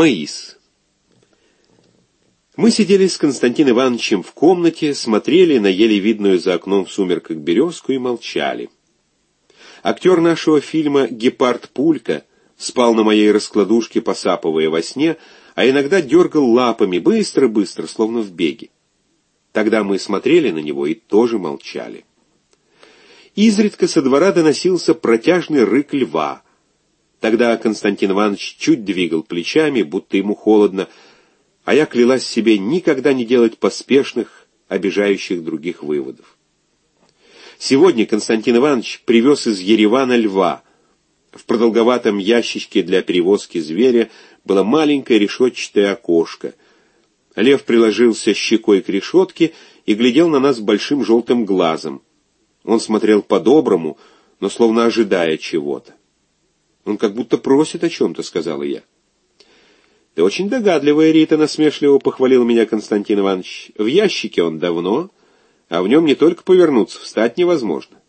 Маис. Мы сидели с Константином Ивановичем в комнате, смотрели на еле видную за окном в сумерках березку и молчали. Актер нашего фильма «Гепард Пулька» спал на моей раскладушке, посапывая во сне, а иногда дергал лапами быстро-быстро, словно в беге. Тогда мы смотрели на него и тоже молчали. Изредка со двора доносился протяжный рык льва — Тогда Константин Иванович чуть двигал плечами, будто ему холодно, а я клялась себе никогда не делать поспешных, обижающих других выводов. Сегодня Константин Иванович привез из Еревана льва. В продолговатом ящичке для перевозки зверя было маленькое решетчатое окошко. Лев приложился щекой к решетке и глядел на нас большим желтым глазом. Он смотрел по-доброму, но словно ожидая чего-то. Он как будто просит о чем-то, сказала я. Ты очень догадливая, Рита, насмешливо похвалил меня Константин Иванович. В ящике он давно, а в нем не только повернуться, встать невозможно.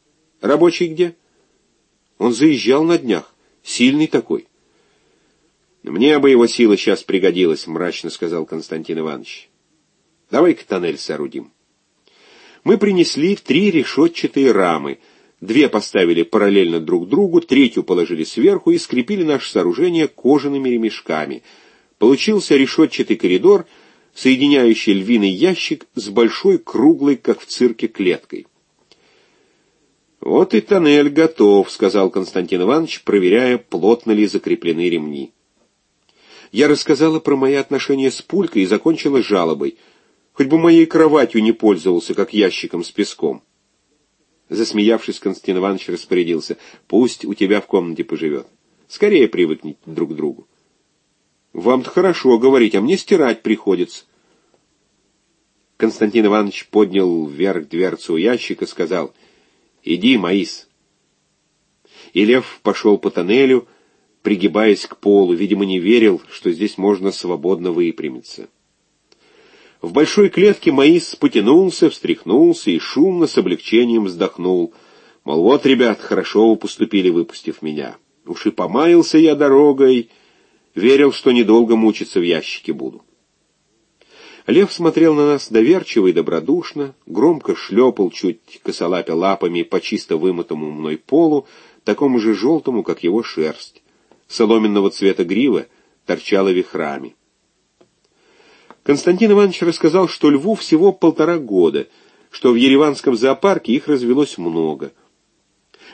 Рабочий где? Он заезжал на днях. Сильный такой. Мне бы его сила сейчас пригодилась, мрачно сказал Константин Иванович. Давай-ка тоннель соорудим. Мы принесли три решетчатые рамы — Две поставили параллельно друг другу, третью положили сверху и скрепили наше сооружение кожаными ремешками. Получился решетчатый коридор, соединяющий львиный ящик с большой круглой, как в цирке, клеткой. «Вот и тоннель готов», — сказал Константин Иванович, проверяя, плотно ли закреплены ремни. Я рассказала про мои отношения с Пулькой и закончила жалобой. Хоть бы моей кроватью не пользовался, как ящиком с песком. Засмеявшись, Константин Иванович распорядился. «Пусть у тебя в комнате поживет. Скорее привыкните друг к другу». «Вам-то хорошо говорить, а мне стирать приходится». Константин Иванович поднял вверх дверцу ящика сказал «Иди, Маис». И лев пошел по тоннелю, пригибаясь к полу, видимо, не верил, что здесь можно свободно выпрямиться. В большой клетке Маис потянулся, встряхнулся и шумно с облегчением вздохнул. Мол, вот, ребят, хорошо вы поступили, выпустив меня. Уж и помаялся я дорогой, верил, что недолго мучиться в ящике буду. Лев смотрел на нас доверчиво и добродушно, громко шлепал, чуть косолапя лапами по чисто вымытому мной полу, такому же желтому, как его шерсть. Соломенного цвета грива торчала вихрами. Константин Иванович рассказал, что льву всего полтора года, что в Ереванском зоопарке их развелось много.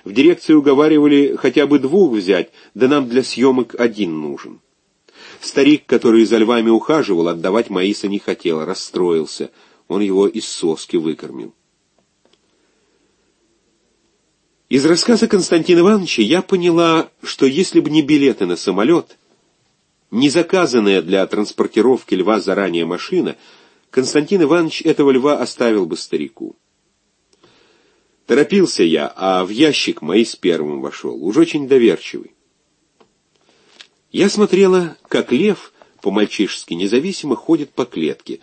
В дирекции уговаривали хотя бы двух взять, да нам для съемок один нужен. Старик, который за львами ухаживал, отдавать Маиса не хотел, расстроился. Он его из соски выкормил. Из рассказа Константина Ивановича я поняла, что если бы не билеты на самолет, не заказанная для транспортировки льва заранее машина, Константин Иванович этого льва оставил бы старику. Торопился я, а в ящик мои с первым вошел, уж очень доверчивый. Я смотрела, как лев, по-мальчишески независимо, ходит по клетке.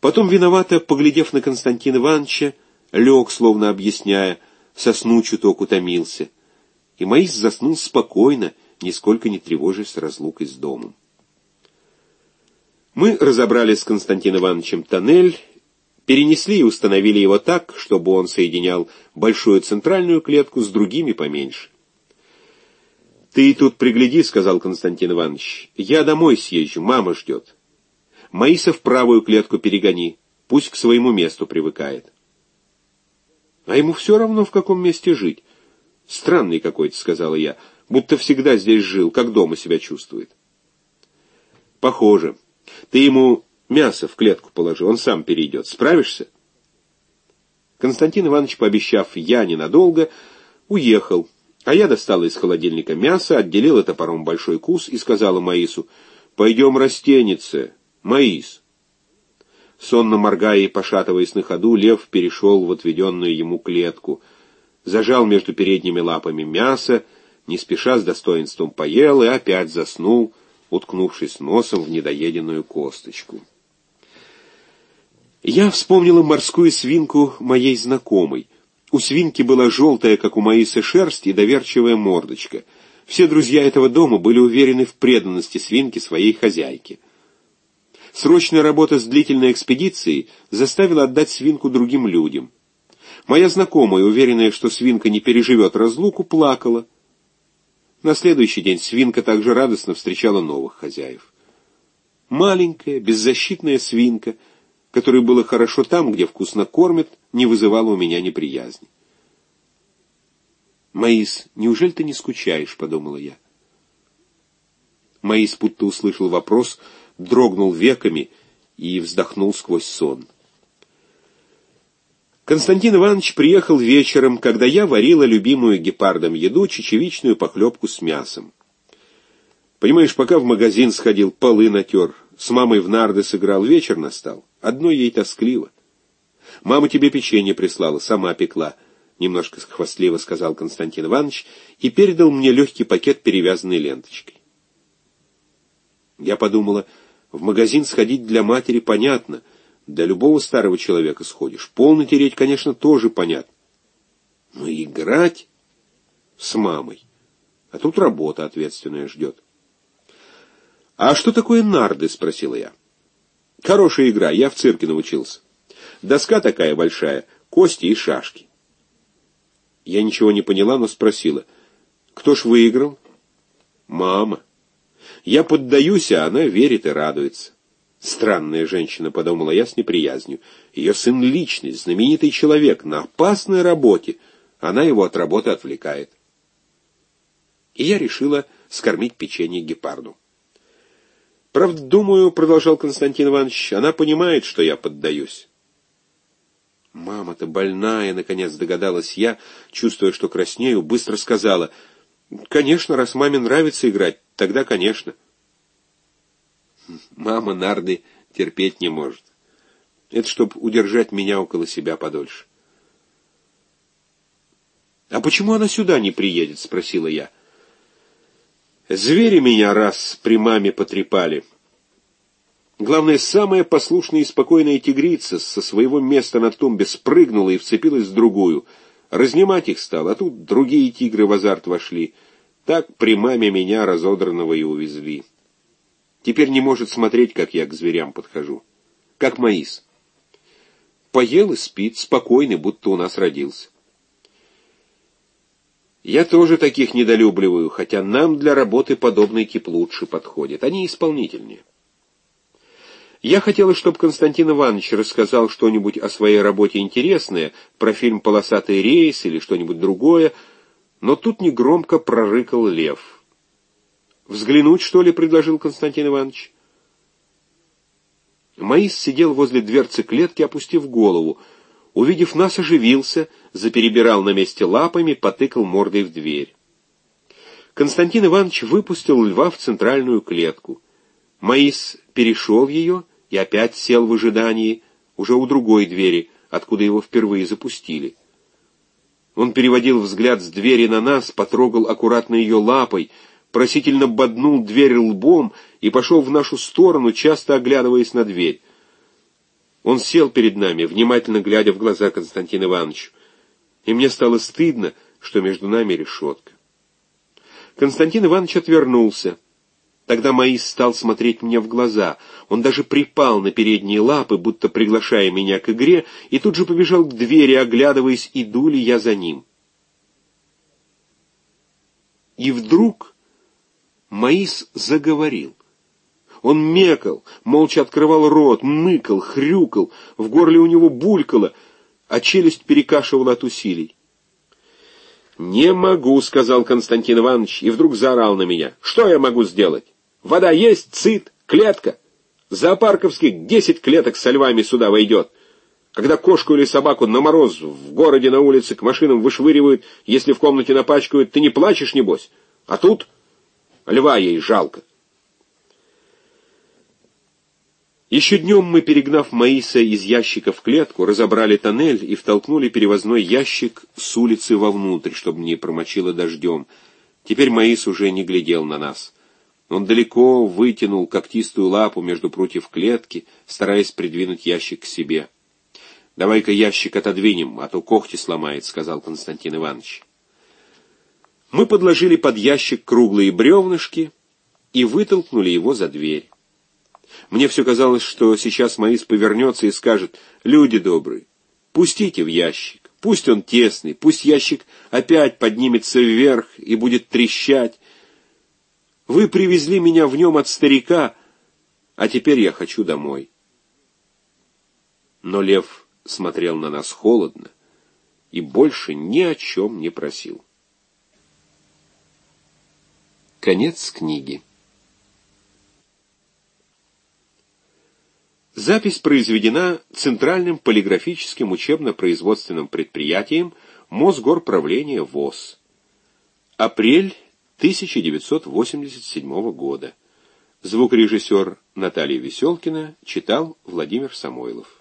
Потом, виновато, поглядев на Константина Ивановича, лег, словно объясняя, сосну чуток утомился. И Маис заснул спокойно, нисколько не тревожась разлукой с домом. Мы разобрали с Константином Ивановичем тоннель, перенесли и установили его так, чтобы он соединял большую центральную клетку с другими поменьше. «Ты тут пригляди», — сказал Константин Иванович. «Я домой съезжу, мама ждет. Маиса в правую клетку перегони, пусть к своему месту привыкает». «А ему все равно, в каком месте жить. Странный какой-то», — сказала я будто всегда здесь жил, как дома себя чувствует. Похоже. Ты ему мясо в клетку положи, он сам перейдет. Справишься? Константин Иванович, пообещав «я ненадолго», уехал, а я достала из холодильника мясо, отделила топором большой кус и сказала Маису «Пойдем растениться, Маис». Сонно моргая и пошатываясь на ходу, лев перешел в отведенную ему клетку, зажал между передними лапами мясо, не спеша с достоинством поел и опять заснул, уткнувшись носом в недоеденную косточку. Я вспомнила морскую свинку моей знакомой. У свинки была желтая, как у Маисы, шерсть и доверчивая мордочка. Все друзья этого дома были уверены в преданности свинки своей хозяйке. Срочная работа с длительной экспедицией заставила отдать свинку другим людям. Моя знакомая, уверенная, что свинка не переживет разлуку, плакала. На следующий день свинка также радостно встречала новых хозяев. Маленькая, беззащитная свинка, которой было хорошо там, где вкусно кормят, не вызывала у меня неприязни. «Маис, неужели ты не скучаешь?» — подумала я. Маис будто услышал вопрос, дрогнул веками и вздохнул сквозь сон. Константин Иванович приехал вечером, когда я варила любимую гепардом еду, чечевичную похлебку с мясом. Понимаешь, пока в магазин сходил, полы натер, с мамой в нарды сыграл, вечер настал. Одно ей тоскливо. Мама тебе печенье прислала, сама пекла. — немножко хвастливо сказал Константин Иванович и передал мне легкий пакет, перевязанный ленточкой. Я подумала, в магазин сходить для матери понятно, для любого старого человека сходишь. Пол натереть, конечно, тоже понятно. Но играть с мамой, а тут работа ответственная ждет. «А что такое нарды?» — спросила я. «Хорошая игра, я в цирке научился. Доска такая большая, кости и шашки. Я ничего не поняла, но спросила. «Кто ж выиграл?» «Мама». Я поддаюсь, а она верит и радуется. Странная женщина, подумала я с неприязнью. Ее сын — личность, знаменитый человек, на опасной работе. Она его от работы отвлекает. И я решила скормить печенье гепарду. Правда, думаю, — продолжал Константин Иванович, — она понимает, что я поддаюсь. «Мама-то больная», — наконец догадалась я, чувствуя, что краснею, быстро сказала. «Конечно, раз маме нравится играть, тогда конечно». Мама нарды терпеть не может. Это чтоб удержать меня около себя подольше. «А почему она сюда не приедет?» — спросила я. «Звери меня раз при маме потрепали». Главное, самая послушная и спокойная тигрица со своего места на тумбе спрыгнула и вцепилась в другую. Разнимать их стал, а тут другие тигры в азарт вошли. Так при маме меня разодранного и увезли. Теперь не может смотреть, как я к зверям подхожу. Как Маис. Поел и спит, спокойный, будто у нас родился. Я тоже таких недолюбливаю, хотя нам для работы подобный тип лучше подходит. Они исполнительнее. Я хотела, чтобы Константин Иванович рассказал что-нибудь о своей работе интересное, про фильм «Полосатый рейс» или что-нибудь другое, но тут негромко прорыкал лев. «Взглянуть, что ли?» — предложил Константин Иванович. Маис сидел возле дверцы клетки, опустив голову. Увидев нас, оживился, заперебирал на месте лапами, потыкал мордой в дверь. Константин Иванович выпустил льва в центральную клетку. Маис перешел ее и опять сел в ожидании, уже у другой двери, откуда его впервые запустили. Он переводил взгляд с двери на нас, потрогал аккуратно ее лапой, просительно боднул дверь лбом и пошел в нашу сторону, часто оглядываясь на дверь. Он сел перед нами, внимательно глядя в глаза Константину Ивановичу, и мне стало стыдно, что между нами решетка. Константин Иванович отвернулся. Тогда Маис стал смотреть мне в глаза. Он даже припал на передние лапы, будто приглашая меня к игре, и тут же побежал к двери, оглядываясь, иду ли я за ним. И вдруг Маис заговорил. Он мекал, молча открывал рот, мыкал, хрюкал, в горле у него булькало, а челюсть перекашивала от усилий. «Не могу», — сказал Константин Иванович, и вдруг заорал на меня. «Что я могу сделать? Вода есть, цит, клетка. Зоопарковских десять клеток со львами сюда войдет. Когда кошку или собаку на мороз в городе на улице к машинам вышвыривают, если в комнате напачкают, ты не плачешь, небось? А тут льва ей жалко. Еще днем мы, перегнав Маиса из ящика в клетку, разобрали тоннель и втолкнули перевозной ящик с улицы вовнутрь, чтобы не промочило дождем. Теперь Маис уже не глядел на нас. Он далеко вытянул когтистую лапу между прутьев клетки, стараясь придвинуть ящик к себе. «Давай-ка ящик отодвинем, а то когти сломает», — сказал Константин Иванович. Мы подложили под ящик круглые бревнышки и вытолкнули его за дверь. Мне все казалось, что сейчас Маис повернется и скажет, «Люди добрые, пустите в ящик, пусть он тесный, пусть ящик опять поднимется вверх и будет трещать. Вы привезли меня в нем от старика, а теперь я хочу домой». Но лев смотрел на нас холодно и больше ни о чем не просил. Конец книги. Запись произведена Центральным полиграфическим учебно-производственным предприятием Мосгорправления ВОЗ. Апрель 1987 года. Звукорежиссер Наталья Веселкина читал Владимир Самойлов.